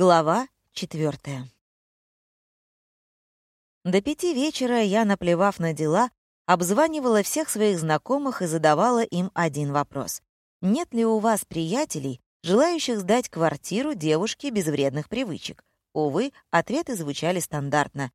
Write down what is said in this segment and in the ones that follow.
Глава четвертая. До пяти вечера я, наплевав на дела, обзванивала всех своих знакомых и задавала им один вопрос. Нет ли у вас приятелей, желающих сдать квартиру девушке без вредных привычек? Увы, ответы звучали стандартно.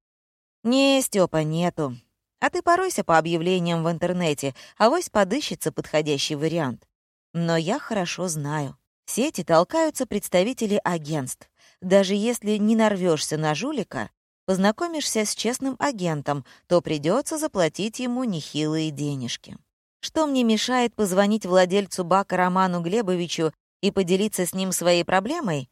«Не, Степа, нету. А ты поройся по объявлениям в интернете, а вось подыщется подходящий вариант». Но я хорошо знаю. В сети толкаются представители агентств. Даже если не нарвешься на жулика, познакомишься с честным агентом, то придется заплатить ему нехилые денежки. Что мне мешает позвонить владельцу бака Роману Глебовичу и поделиться с ним своей проблемой?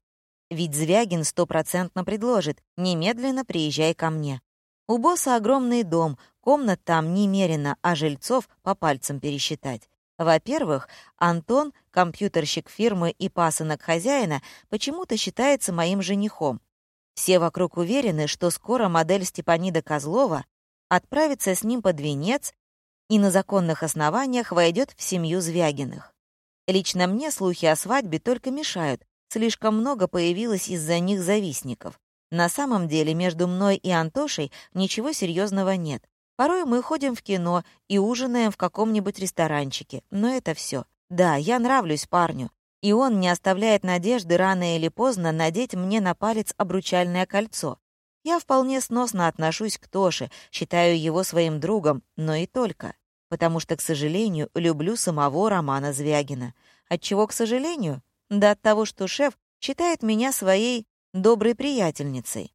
Ведь Звягин стопроцентно предложит «немедленно приезжай ко мне». У босса огромный дом, комнат там немерено, а жильцов по пальцам пересчитать. Во-первых, Антон, компьютерщик фирмы и пасынок хозяина, почему-то считается моим женихом. Все вокруг уверены, что скоро модель Степанида Козлова отправится с ним под венец и на законных основаниях войдет в семью Звягиных. Лично мне слухи о свадьбе только мешают, слишком много появилось из-за них завистников. На самом деле между мной и Антошей ничего серьезного нет. Порой мы ходим в кино и ужинаем в каком-нибудь ресторанчике, но это все. Да, я нравлюсь парню, и он не оставляет надежды рано или поздно надеть мне на палец обручальное кольцо. Я вполне сносно отношусь к Тоше, считаю его своим другом, но и только. Потому что, к сожалению, люблю самого Романа Звягина. Отчего, к сожалению? Да от того, что шеф считает меня своей доброй приятельницей.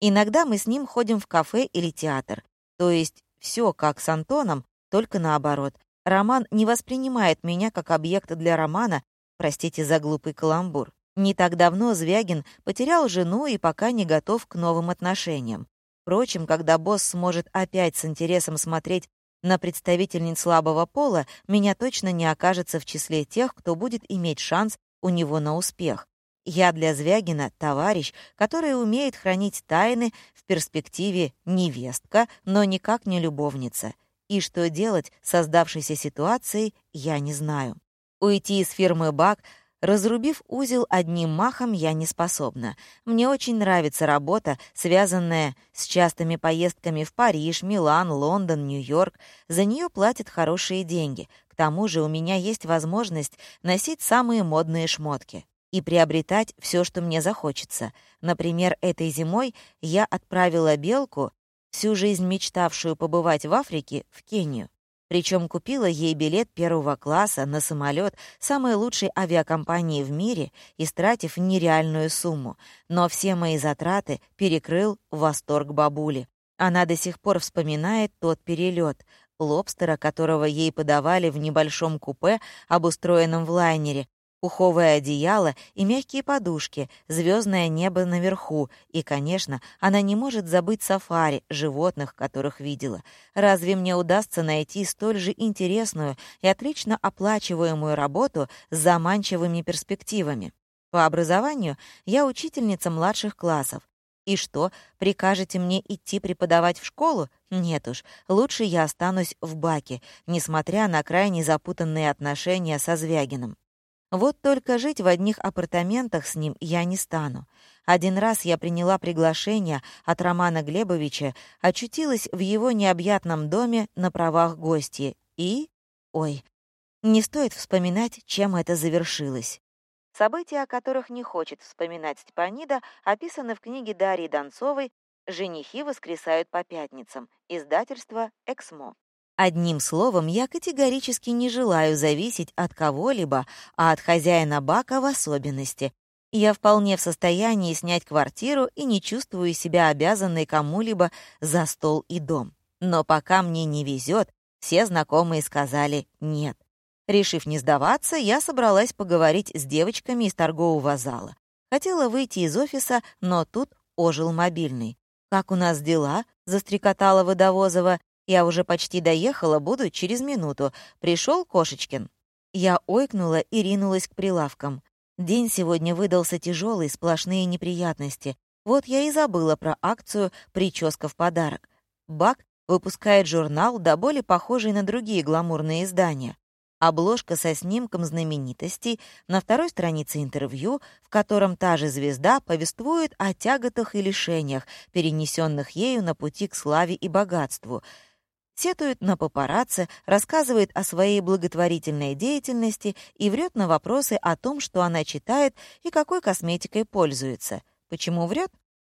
Иногда мы с ним ходим в кафе или театр. То есть все как с Антоном, только наоборот. Роман не воспринимает меня как объект для романа, простите за глупый каламбур. Не так давно Звягин потерял жену и пока не готов к новым отношениям. Впрочем, когда босс сможет опять с интересом смотреть на представительниц слабого пола, меня точно не окажется в числе тех, кто будет иметь шанс у него на успех. Я для Звягина товарищ, который умеет хранить тайны, в перспективе невестка, но никак не любовница. И что делать с создавшейся ситуацией, я не знаю. Уйти из фирмы «Бак», разрубив узел одним махом, я не способна. Мне очень нравится работа, связанная с частыми поездками в Париж, Милан, Лондон, Нью-Йорк. За нее платят хорошие деньги. К тому же у меня есть возможность носить самые модные шмотки и приобретать все, что мне захочется. Например, этой зимой я отправила Белку, всю жизнь мечтавшую побывать в Африке, в Кению. Причем купила ей билет первого класса на самолет самой лучшей авиакомпании в мире, истратив нереальную сумму. Но все мои затраты перекрыл восторг бабули. Она до сих пор вспоминает тот перелет, лобстера, которого ей подавали в небольшом купе, обустроенном в лайнере, пуховое одеяло и мягкие подушки, звездное небо наверху, и, конечно, она не может забыть сафари, животных, которых видела. Разве мне удастся найти столь же интересную и отлично оплачиваемую работу с заманчивыми перспективами? По образованию я учительница младших классов. И что, прикажете мне идти преподавать в школу? Нет уж, лучше я останусь в баке, несмотря на крайне запутанные отношения со Звягиным. Вот только жить в одних апартаментах с ним я не стану. Один раз я приняла приглашение от Романа Глебовича, очутилась в его необъятном доме на правах гостья и... Ой, не стоит вспоминать, чем это завершилось. События, о которых не хочет вспоминать Степанида, описаны в книге Дарьи Донцовой «Женихи воскресают по пятницам», издательство «Эксмо». Одним словом, я категорически не желаю зависеть от кого-либо, а от хозяина бака в особенности. Я вполне в состоянии снять квартиру и не чувствую себя обязанной кому-либо за стол и дом. Но пока мне не везет, все знакомые сказали «нет». Решив не сдаваться, я собралась поговорить с девочками из торгового зала. Хотела выйти из офиса, но тут ожил мобильный. «Как у нас дела?» — застрекотала Водовозова. Я уже почти доехала, буду через минуту. Пришел Кошечкин». Я ойкнула и ринулась к прилавкам. День сегодня выдался тяжелый, сплошные неприятности. Вот я и забыла про акцию «Прическа в подарок». Бак выпускает журнал, да более похожий на другие гламурные издания. Обложка со снимком знаменитостей, на второй странице интервью, в котором та же звезда повествует о тяготах и лишениях, перенесенных ею на пути к славе и богатству, сетует на папарацци, рассказывает о своей благотворительной деятельности и врет на вопросы о том, что она читает и какой косметикой пользуется. Почему врет?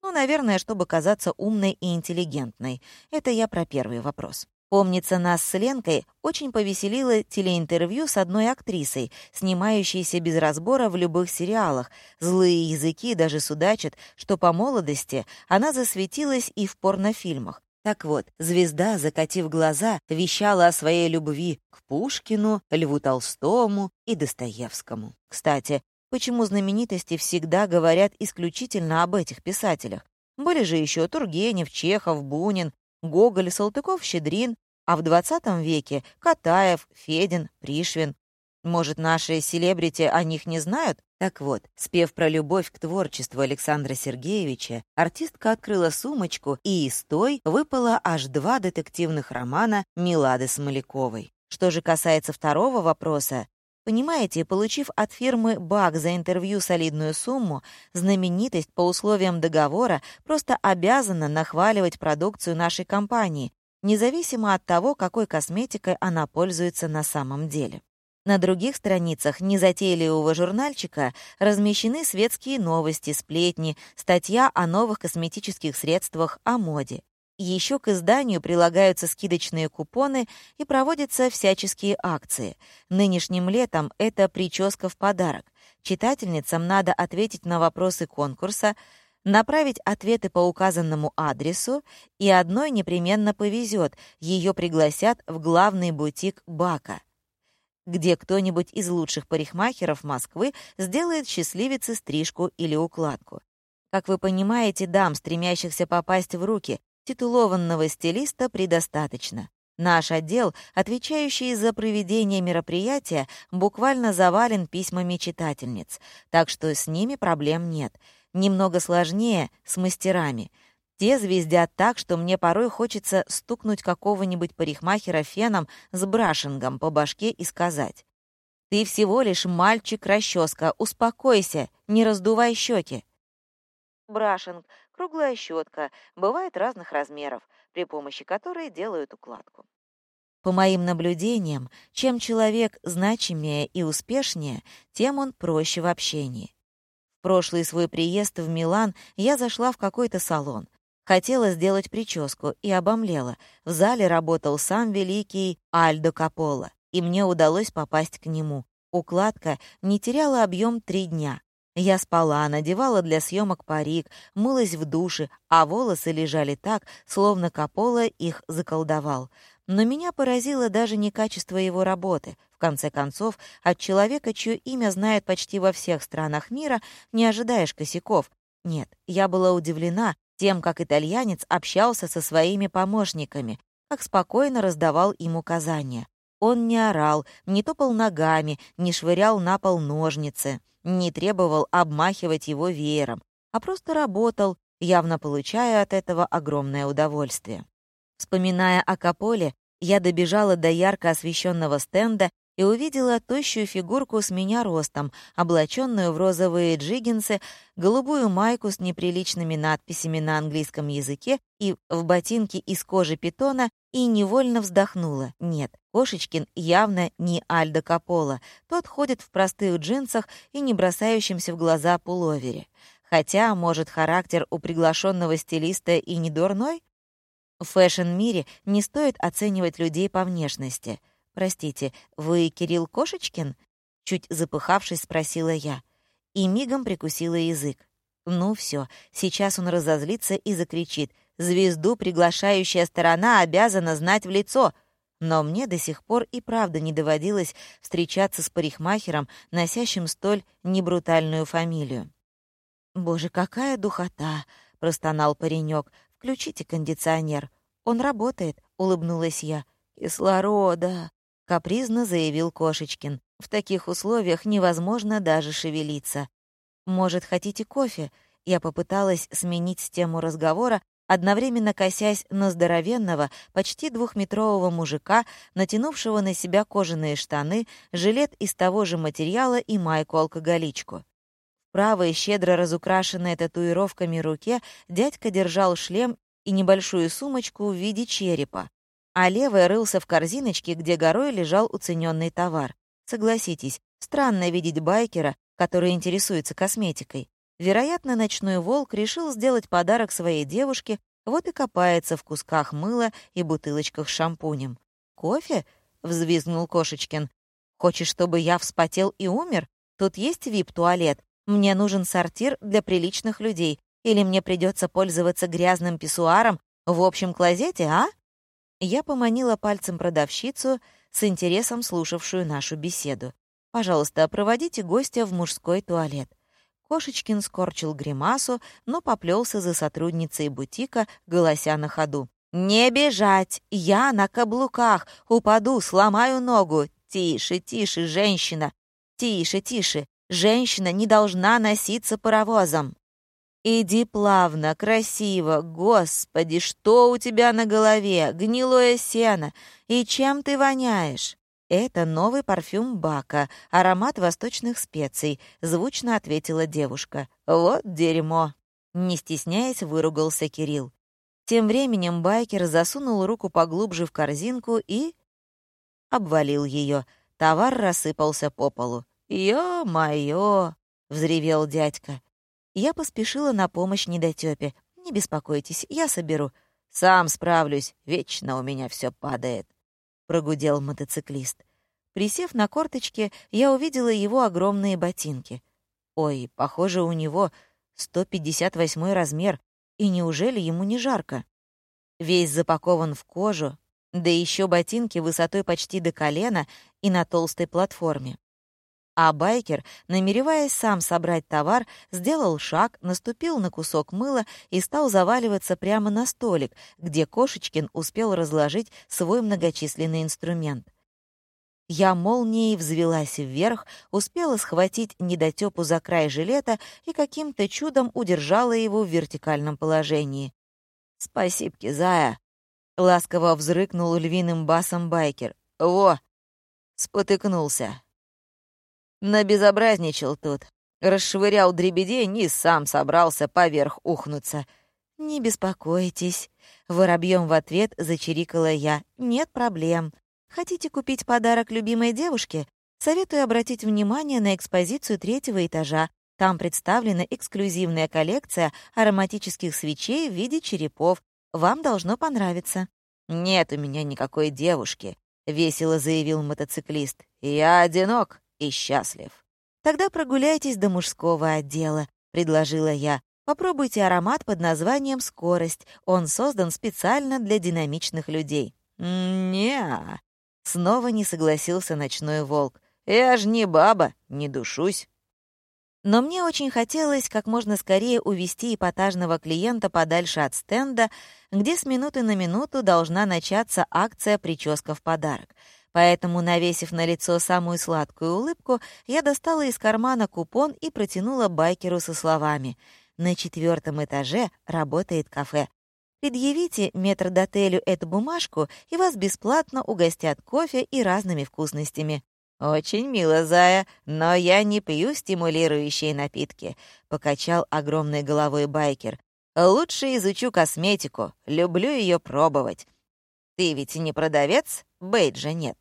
Ну, наверное, чтобы казаться умной и интеллигентной. Это я про первый вопрос. Помнится, нас с Ленкой очень повеселило телеинтервью с одной актрисой, снимающейся без разбора в любых сериалах. Злые языки даже судачат, что по молодости она засветилась и в порнофильмах. Так вот, звезда, закатив глаза, вещала о своей любви к Пушкину, Льву Толстому и Достоевскому. Кстати, почему знаменитости всегда говорят исключительно об этих писателях? Были же еще Тургенев, Чехов, Бунин, Гоголь, Салтыков, Щедрин, а в 20 веке Катаев, Федин, Пришвин. Может, наши селебрити о них не знают? Так вот, спев про любовь к творчеству Александра Сергеевича, артистка открыла сумочку, и из той выпало аж два детективных романа Милады Смоляковой. Что же касается второго вопроса, Понимаете, получив от фирмы БАК за интервью солидную сумму, знаменитость по условиям договора просто обязана нахваливать продукцию нашей компании, независимо от того, какой косметикой она пользуется на самом деле. На других страницах незатейливого журнальчика размещены светские новости, сплетни, статья о новых косметических средствах, о моде. Еще к изданию прилагаются скидочные купоны и проводятся всяческие акции. Нынешним летом это прическа в подарок. Читательницам надо ответить на вопросы конкурса, направить ответы по указанному адресу, и одной непременно повезет, ее пригласят в главный бутик Бака, где кто-нибудь из лучших парикмахеров Москвы сделает счастливице стрижку или укладку. Как вы понимаете, дам, стремящихся попасть в руки титулованного стилиста предостаточно. Наш отдел, отвечающий за проведение мероприятия, буквально завален письмами читательниц, так что с ними проблем нет. Немного сложнее с мастерами. Те звездят так, что мне порой хочется стукнуть какого-нибудь парикмахера феном с брашингом по башке и сказать. «Ты всего лишь мальчик-расческа, успокойся, не раздувай щеки». Брашинг Круглая щетка, бывает разных размеров, при помощи которой делают укладку. По моим наблюдениям, чем человек значимее и успешнее, тем он проще в общении. В прошлый свой приезд в Милан я зашла в какой-то салон. Хотела сделать прическу и обомлела. В зале работал сам великий Альдо Капола, и мне удалось попасть к нему. Укладка не теряла объем три дня. Я спала, надевала для съемок парик, мылась в душе, а волосы лежали так, словно Капола их заколдовал. Но меня поразило даже не качество его работы. В конце концов, от человека, чье имя знает почти во всех странах мира, не ожидаешь косяков. Нет, я была удивлена тем, как итальянец общался со своими помощниками, как спокойно раздавал им указания. Он не орал, не топал ногами, не швырял на пол ножницы не требовал обмахивать его веером, а просто работал, явно получая от этого огромное удовольствие. Вспоминая о Каполе, я добежала до ярко освещенного стенда и увидела тощую фигурку с меня ростом, облаченную в розовые джиггинсы, голубую майку с неприличными надписями на английском языке и в ботинке из кожи питона и невольно вздохнула. Нет, Кошечкин явно не Альдо Капола. Тот ходит в простых джинсах и не бросающемся в глаза пуловере. Хотя, может, характер у приглашенного стилиста и не дурной? В фэшн-мире не стоит оценивать людей по внешности — «Простите, вы Кирилл Кошечкин?» Чуть запыхавшись, спросила я. И мигом прикусила язык. Ну все, сейчас он разозлится и закричит. «Звезду приглашающая сторона обязана знать в лицо!» Но мне до сих пор и правда не доводилось встречаться с парикмахером, носящим столь небрутальную фамилию. «Боже, какая духота!» — простонал паренек. «Включите кондиционер». «Он работает», — улыбнулась я. «Кислорода!» Капризно заявил Кошечкин. В таких условиях невозможно даже шевелиться. Может, хотите кофе? Я попыталась сменить тему разговора, одновременно косясь на здоровенного, почти двухметрового мужика, натянувшего на себя кожаные штаны, жилет из того же материала и майку-алкоголичку. В правой, щедро разукрашенной татуировками руке, дядька держал шлем и небольшую сумочку в виде черепа, а левая рылся в корзиночке, где горой лежал уцененный товар. Согласитесь, странно видеть байкера, который интересуется косметикой. Вероятно, ночной волк решил сделать подарок своей девушке, вот и копается в кусках мыла и бутылочках с шампунем. «Кофе?» — взвизгнул Кошечкин. «Хочешь, чтобы я вспотел и умер? Тут есть вип-туалет. Мне нужен сортир для приличных людей. Или мне придется пользоваться грязным писсуаром в общем клозете, а?» Я поманила пальцем продавщицу, с интересом слушавшую нашу беседу. «Пожалуйста, проводите гостя в мужской туалет». Кошечкин скорчил гримасу, но поплелся за сотрудницей бутика, голося на ходу. «Не бежать! Я на каблуках! Упаду, сломаю ногу! Тише, тише, женщина! Тише, тише! Женщина не должна носиться паровозом!» «Иди плавно, красиво! Господи, что у тебя на голове? Гнилое сено! И чем ты воняешь?» «Это новый парфюм Бака, аромат восточных специй», — звучно ответила девушка. «Вот дерьмо!» Не стесняясь, выругался Кирилл. Тем временем байкер засунул руку поглубже в корзинку и... обвалил ее. Товар рассыпался по полу. «Ё-моё!» — взревел дядька. Я поспешила на помощь недотёпе. «Не беспокойтесь, я соберу». «Сам справлюсь, вечно у меня все падает» прогудел мотоциклист. Присев на корточки, я увидела его огромные ботинки. Ой, похоже, у него 158 размер, и неужели ему не жарко? Весь запакован в кожу, да еще ботинки высотой почти до колена и на толстой платформе. А байкер, намереваясь сам собрать товар, сделал шаг, наступил на кусок мыла и стал заваливаться прямо на столик, где Кошечкин успел разложить свой многочисленный инструмент. Я молнией взвелась вверх, успела схватить недотёпу за край жилета и каким-то чудом удержала его в вертикальном положении. «Спасибки, зая!» — ласково взрыкнул львиным басом байкер. «Во!» — спотыкнулся. Набезобразничал тут. Расшвырял дребедень и сам собрался поверх ухнуться. «Не беспокойтесь», — воробьем в ответ зачирикала я. «Нет проблем. Хотите купить подарок любимой девушке? Советую обратить внимание на экспозицию третьего этажа. Там представлена эксклюзивная коллекция ароматических свечей в виде черепов. Вам должно понравиться». «Нет у меня никакой девушки», — весело заявил мотоциклист. «Я одинок» и счастлив. «Тогда прогуляйтесь до мужского отдела», — предложила я. «Попробуйте аромат под названием «Скорость». Он создан специально для динамичных людей». «Не-а», снова не согласился ночной волк. «Я ж не баба, не душусь». Но мне очень хотелось как можно скорее увести эпатажного клиента подальше от стенда, где с минуты на минуту должна начаться акция «Прическа в подарок». Поэтому, навесив на лицо самую сладкую улыбку, я достала из кармана купон и протянула байкеру со словами «На четвертом этаже работает кафе. Предъявите метрдотелю эту бумажку, и вас бесплатно угостят кофе и разными вкусностями». «Очень мило, Зая, но я не пью стимулирующие напитки», — покачал огромной головой байкер. «Лучше изучу косметику, люблю ее пробовать. Ты ведь не продавец, бейджа нет.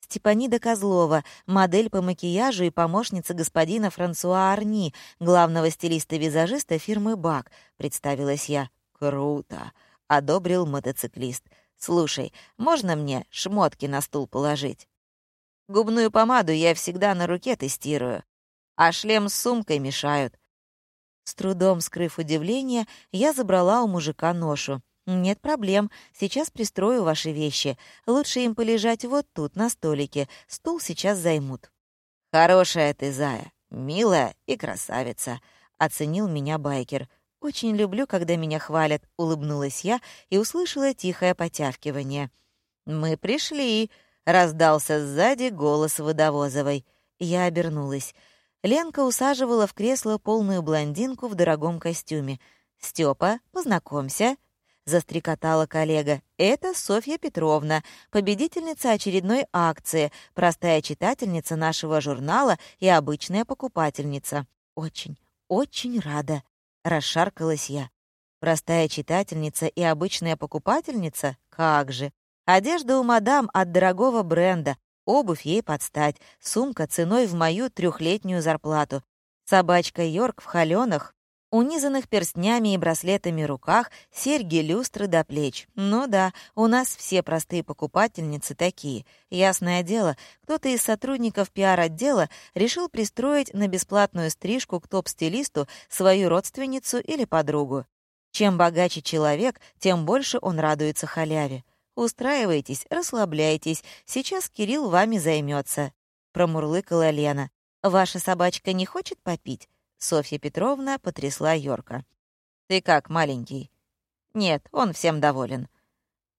Степанида Козлова, модель по макияжу и помощница господина Франсуа Арни, главного стилиста-визажиста фирмы «Бак», представилась я. «Круто!» — одобрил мотоциклист. «Слушай, можно мне шмотки на стул положить? Губную помаду я всегда на руке тестирую, а шлем с сумкой мешают». С трудом скрыв удивление, я забрала у мужика ношу. «Нет проблем. Сейчас пристрою ваши вещи. Лучше им полежать вот тут, на столике. Стул сейчас займут». «Хорошая ты, зая, милая и красавица», — оценил меня байкер. «Очень люблю, когда меня хвалят», — улыбнулась я и услышала тихое потявкивание. «Мы пришли», — раздался сзади голос Водовозовой. Я обернулась. Ленка усаживала в кресло полную блондинку в дорогом костюме — Степа, познакомься», — застрекотала коллега. «Это Софья Петровна, победительница очередной акции, простая читательница нашего журнала и обычная покупательница. Очень, очень рада», — расшаркалась я. Простая читательница и обычная покупательница? Как же! Одежда у мадам от дорогого бренда, обувь ей подстать, сумка ценой в мою трехлетнюю зарплату. Собачка Йорк в холеных, унизанных перстнями и браслетами руках, серьги, люстры до плеч. Ну да, у нас все простые покупательницы такие. Ясное дело, кто-то из сотрудников пиар-отдела решил пристроить на бесплатную стрижку к топ-стилисту свою родственницу или подругу. Чем богаче человек, тем больше он радуется халяве. Устраивайтесь, расслабляйтесь, сейчас Кирилл вами займется. Промурлыкала Лена. «Ваша собачка не хочет попить?» Софья Петровна потрясла Йорка. «Ты как, маленький?» «Нет, он всем доволен».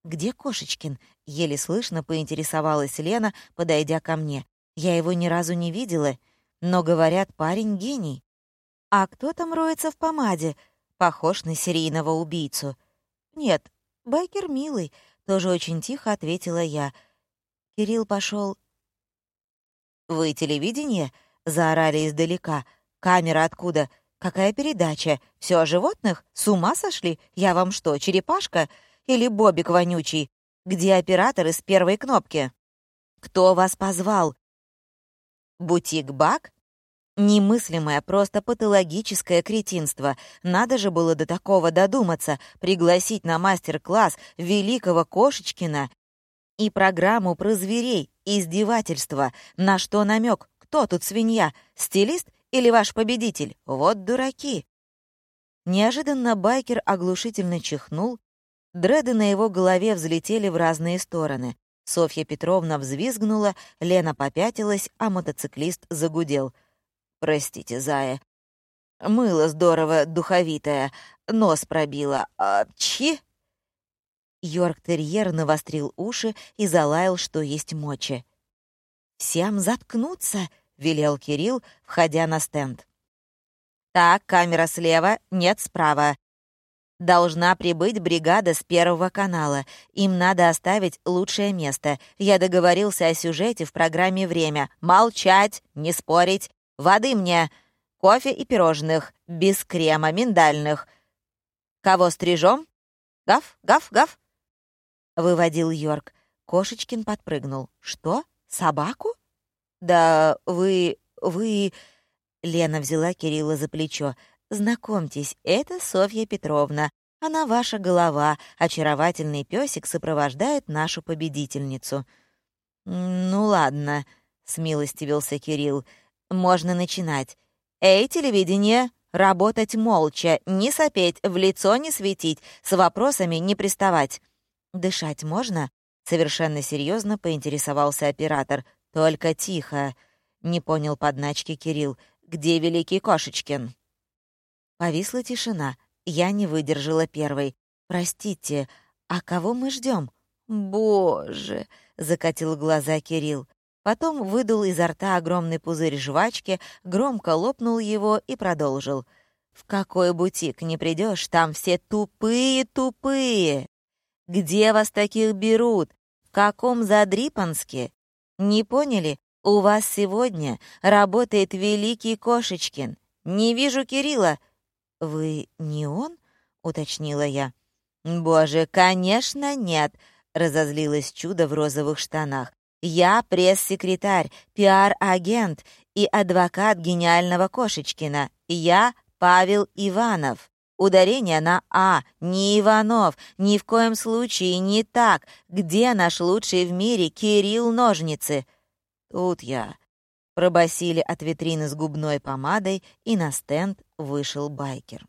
«Где Кошечкин?» — еле слышно поинтересовалась Лена, подойдя ко мне. «Я его ни разу не видела, но, говорят, парень гений». «А кто там роется в помаде?» похож на серийного убийцу. «Нет, байкер милый», — тоже очень тихо ответила я. Кирилл пошел. «Вы телевидение?» — заорали издалека. «Камера откуда? Какая передача? Все о животных? С ума сошли? Я вам что, черепашка? Или бобик вонючий? Где операторы с первой кнопки?» «Кто вас позвал?» «Бутик Бак?» Немыслимое, просто патологическое кретинство. Надо же было до такого додуматься, пригласить на мастер-класс великого Кошечкина и программу про зверей, издевательство. На что намек? Кто тут свинья? Стилист или ваш победитель? Вот дураки. Неожиданно байкер оглушительно чихнул. Дреды на его голове взлетели в разные стороны. Софья Петровна взвизгнула, Лена попятилась, а мотоциклист загудел — Простите, зая. Мыло здорово духовитое, нос пробило. А, чи? Йорк-терьер навострил уши и залаял, что есть мочи. «Всем заткнуться!» — велел Кирилл, входя на стенд. «Так, камера слева, нет справа. Должна прибыть бригада с Первого канала. Им надо оставить лучшее место. Я договорился о сюжете в программе «Время». Молчать, не спорить. Воды мне, кофе и пирожных, без крема, миндальных. Кого стрижем? Гав, гав, гав. Выводил Йорк. Кошечкин подпрыгнул. Что? Собаку? Да вы... вы... Лена взяла Кирилла за плечо. «Знакомьтесь, это Софья Петровна. Она ваша голова. Очаровательный песик сопровождает нашу победительницу». «Ну ладно», — смилостивился Кирилл. Можно начинать. «Эй, телевидение!» Работать молча, не сопеть, в лицо не светить, с вопросами не приставать. «Дышать можно?» — совершенно серьезно поинтересовался оператор. «Только тихо», — не понял подначки Кирилл. «Где великий Кошечкин?» Повисла тишина. Я не выдержала первой. «Простите, а кого мы ждем? «Боже!» — закатил глаза Кирилл. Потом выдул изо рта огромный пузырь жвачки, громко лопнул его и продолжил. «В какой бутик не придешь, там все тупые-тупые! Где вас таких берут? В каком Задрипанске? Не поняли? У вас сегодня работает великий Кошечкин. Не вижу Кирилла». «Вы не он?» — уточнила я. «Боже, конечно, нет!» — разозлилось чудо в розовых штанах. Я пресс-секретарь, пиар-агент и адвокат гениального Кошечкина. Я Павел Иванов. Ударение на «а», не Иванов, ни в коем случае не так. Где наш лучший в мире Кирилл Ножницы? Тут я. Пробасили от витрины с губной помадой, и на стенд вышел байкер.